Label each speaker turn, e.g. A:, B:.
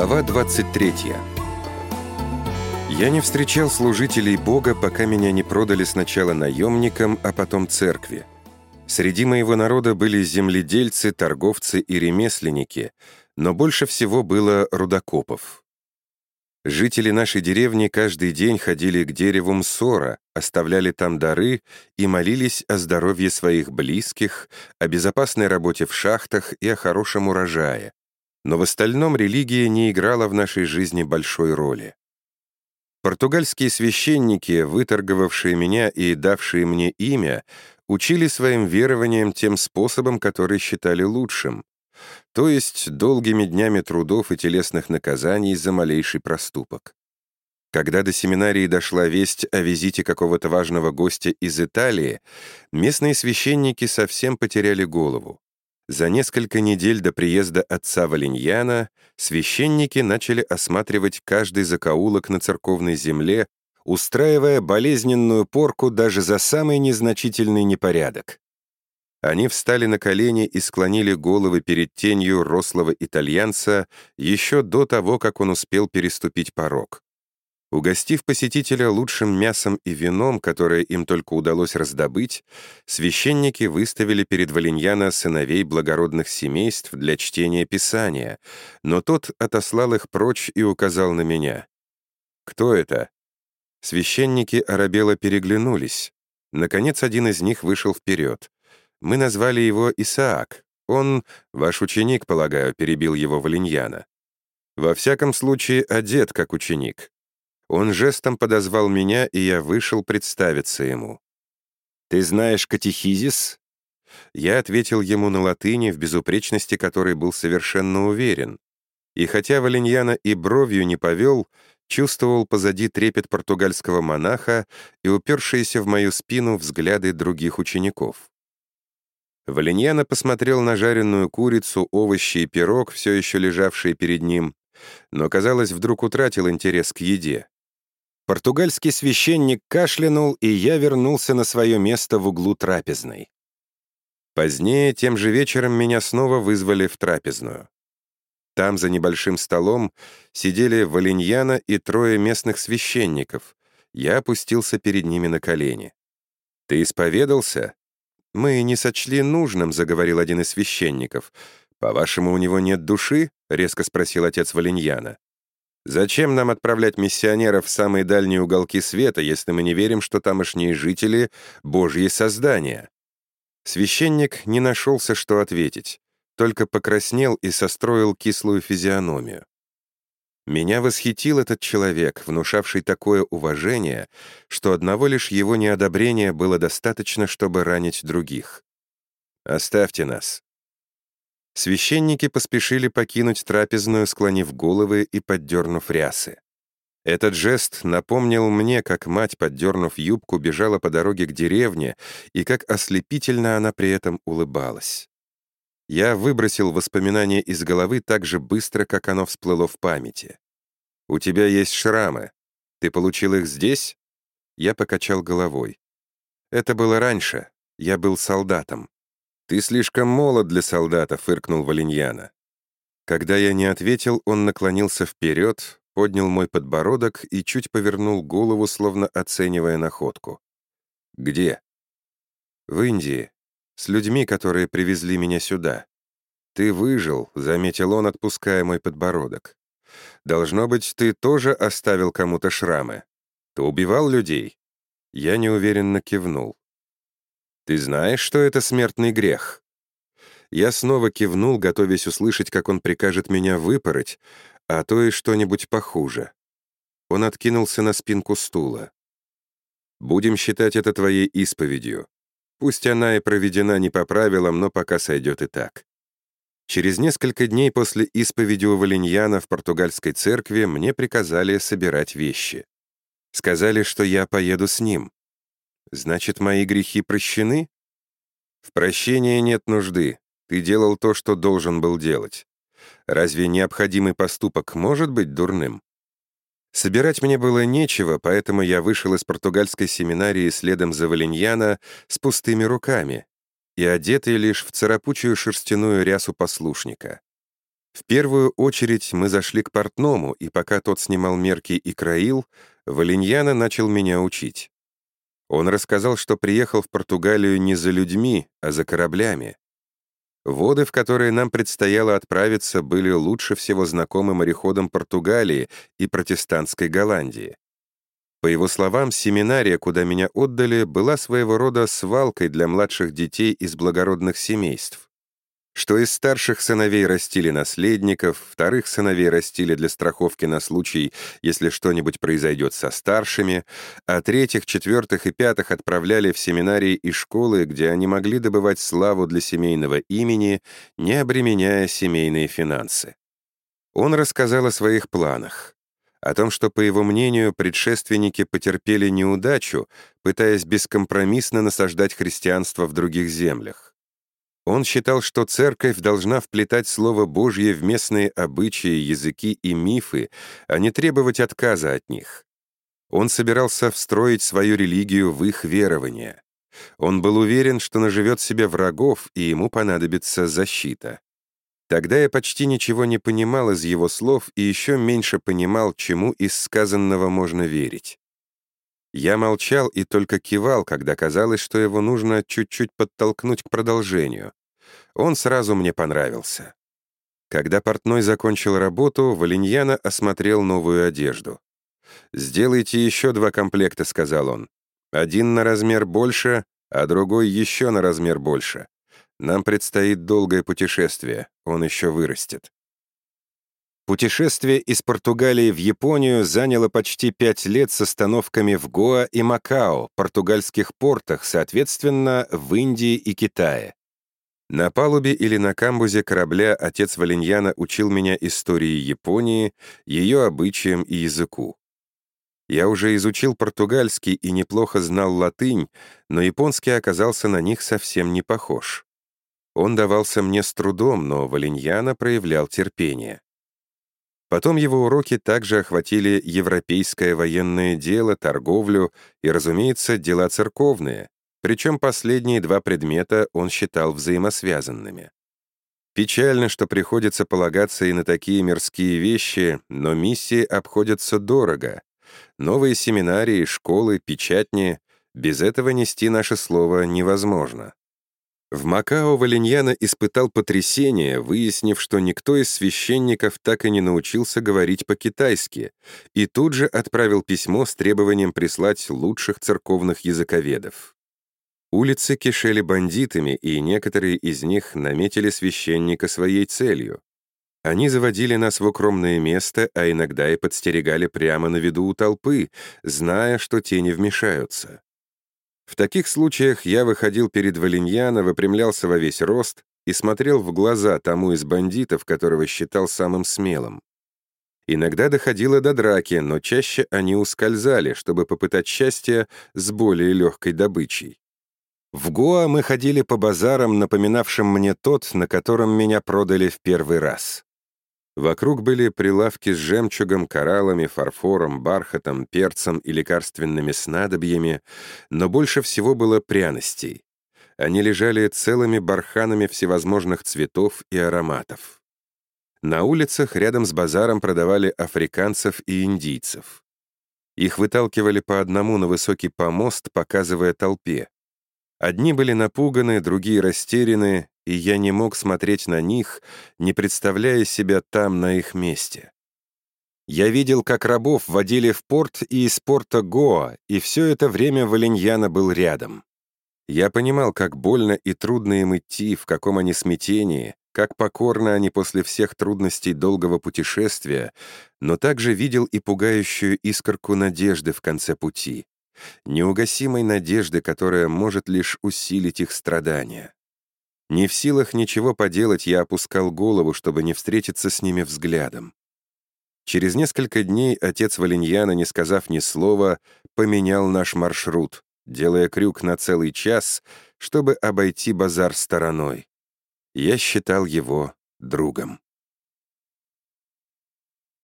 A: Глава 23 Я не встречал служителей Бога, пока меня не продали сначала наемникам, а потом церкви. Среди моего народа были земледельцы, торговцы и ремесленники, но больше всего было рудокопов. Жители нашей деревни каждый день ходили к дереву Мсора, оставляли там дары и молились о здоровье своих близких, о безопасной работе в шахтах и о хорошем урожае. Но в остальном религия не играла в нашей жизни большой роли. Португальские священники, выторговавшие меня и давшие мне имя, учили своим верованиям тем способом, который считали лучшим, то есть долгими днями трудов и телесных наказаний за малейший проступок. Когда до семинарии дошла весть о визите какого-то важного гостя из Италии, местные священники совсем потеряли голову. За несколько недель до приезда отца Валиньяна священники начали осматривать каждый закоулок на церковной земле, устраивая болезненную порку даже за самый незначительный непорядок. Они встали на колени и склонили головы перед тенью рослого итальянца еще до того, как он успел переступить порог. Угостив посетителя лучшим мясом и вином, которое им только удалось раздобыть, священники выставили перед Валиньяна сыновей благородных семейств для чтения Писания, но тот отослал их прочь и указал на меня. «Кто это?» Священники оробело переглянулись. Наконец, один из них вышел вперед. Мы назвали его Исаак. Он, ваш ученик, полагаю, перебил его Валиньяна. Во всяком случае, одет как ученик. Он жестом подозвал меня, и я вышел представиться ему. «Ты знаешь катехизис?» Я ответил ему на латыни, в безупречности которой был совершенно уверен. И хотя Валиньяна и бровью не повел, чувствовал позади трепет португальского монаха и упершиеся в мою спину взгляды других учеников. Валиньяна посмотрел на жареную курицу, овощи и пирог, все еще лежавшие перед ним, но, казалось, вдруг утратил интерес к еде. Португальский священник кашлянул, и я вернулся на свое место в углу трапезной. Позднее, тем же вечером, меня снова вызвали в трапезную. Там, за небольшим столом, сидели Валиньяна и трое местных священников. Я опустился перед ними на колени. «Ты исповедался?» «Мы не сочли нужным», — заговорил один из священников. «По-вашему, у него нет души?» — резко спросил отец Валиньяна. Зачем нам отправлять миссионеров в самые дальние уголки света, если мы не верим, что тамошние жители — Божьи создания? Священник не нашелся, что ответить, только покраснел и состроил кислую физиономию. Меня восхитил этот человек, внушавший такое уважение, что одного лишь его неодобрения было достаточно, чтобы ранить других. «Оставьте нас. Священники поспешили покинуть трапезную, склонив головы и поддернув рясы. Этот жест напомнил мне, как мать, поддернув юбку, бежала по дороге к деревне, и как ослепительно она при этом улыбалась. Я выбросил воспоминание из головы так же быстро, как оно всплыло в памяти. «У тебя есть шрамы. Ты получил их здесь?» Я покачал головой. «Это было раньше. Я был солдатом. «Ты слишком молод для солдата», — фыркнул Валиньяна. Когда я не ответил, он наклонился вперед, поднял мой подбородок и чуть повернул голову, словно оценивая находку. «Где?» «В Индии. С людьми, которые привезли меня сюда. Ты выжил», — заметил он, отпуская мой подбородок. «Должно быть, ты тоже оставил кому-то шрамы. Ты убивал людей?» Я неуверенно кивнул. «Ты знаешь, что это смертный грех?» Я снова кивнул, готовясь услышать, как он прикажет меня выпороть, а то и что-нибудь похуже. Он откинулся на спинку стула. «Будем считать это твоей исповедью. Пусть она и проведена не по правилам, но пока сойдет и так». Через несколько дней после исповеди у Валиньяна в португальской церкви мне приказали собирать вещи. Сказали, что я поеду с ним. Значит, мои грехи прощены? В прощении нет нужды. Ты делал то, что должен был делать. Разве необходимый поступок может быть дурным? Собирать мне было нечего, поэтому я вышел из португальской семинарии следом за Валиньяна с пустыми руками и одетый лишь в царапучую шерстяную рясу послушника. В первую очередь мы зашли к портному, и пока тот снимал мерки и краил, Валиньяна начал меня учить. Он рассказал, что приехал в Португалию не за людьми, а за кораблями. Воды, в которые нам предстояло отправиться, были лучше всего знакомы мореходам Португалии и протестантской Голландии. По его словам, семинария, куда меня отдали, была своего рода свалкой для младших детей из благородных семейств что из старших сыновей растили наследников, вторых сыновей растили для страховки на случай, если что-нибудь произойдет со старшими, а третьих, четвертых и пятых отправляли в семинарии и школы, где они могли добывать славу для семейного имени, не обременяя семейные финансы. Он рассказал о своих планах, о том, что, по его мнению, предшественники потерпели неудачу, пытаясь бескомпромиссно насаждать христианство в других землях. Он считал, что церковь должна вплетать Слово Божье в местные обычаи, языки и мифы, а не требовать отказа от них. Он собирался встроить свою религию в их верование. Он был уверен, что наживет себе врагов, и ему понадобится защита. Тогда я почти ничего не понимал из его слов и еще меньше понимал, чему из сказанного можно верить. Я молчал и только кивал, когда казалось, что его нужно чуть-чуть подтолкнуть к продолжению. Он сразу мне понравился. Когда портной закончил работу, Валиньяна осмотрел новую одежду. «Сделайте еще два комплекта», — сказал он. «Один на размер больше, а другой еще на размер больше. Нам предстоит долгое путешествие, он еще вырастет». Путешествие из Португалии в Японию заняло почти пять лет с остановками в Гоа и Макао, португальских портах, соответственно, в Индии и Китае. На палубе или на камбузе корабля отец Валиньяна учил меня истории Японии, ее обычаям и языку. Я уже изучил португальский и неплохо знал латынь, но японский оказался на них совсем не похож. Он давался мне с трудом, но Валиньяна проявлял терпение. Потом его уроки также охватили европейское военное дело, торговлю и, разумеется, дела церковные, причем последние два предмета он считал взаимосвязанными. Печально, что приходится полагаться и на такие мирские вещи, но миссии обходятся дорого. Новые семинарии, школы, печатни — без этого нести наше слово невозможно. В Макао Валиньяна испытал потрясение, выяснив, что никто из священников так и не научился говорить по-китайски, и тут же отправил письмо с требованием прислать лучших церковных языковедов. Улицы кишели бандитами, и некоторые из них наметили священника своей целью. Они заводили нас в укромное место, а иногда и подстерегали прямо на виду у толпы, зная, что те не вмешаются. В таких случаях я выходил перед Валиньяно, выпрямлялся во весь рост и смотрел в глаза тому из бандитов, которого считал самым смелым. Иногда доходило до драки, но чаще они ускользали, чтобы попытать счастье с более легкой добычей. В Гоа мы ходили по базарам, напоминавшим мне тот, на котором меня продали в первый раз. Вокруг были прилавки с жемчугом, кораллами, фарфором, бархатом, перцем и лекарственными снадобьями, но больше всего было пряностей. Они лежали целыми барханами всевозможных цветов и ароматов. На улицах рядом с базаром продавали африканцев и индийцев. Их выталкивали по одному на высокий помост, показывая толпе. Одни были напуганы, другие растеряны, и я не мог смотреть на них, не представляя себя там, на их месте. Я видел, как рабов водили в порт и из порта Гоа, и все это время Валиньяна был рядом. Я понимал, как больно и трудно им идти, в каком они смятении, как покорны они после всех трудностей долгого путешествия, но также видел и пугающую искорку надежды в конце пути неугасимой надежды, которая может лишь усилить их страдания. Не в силах ничего поделать, я опускал голову, чтобы не встретиться с ними взглядом. Через несколько дней отец Валиньяна, не сказав ни слова, поменял наш маршрут, делая крюк на целый час, чтобы обойти базар стороной. Я считал его другом.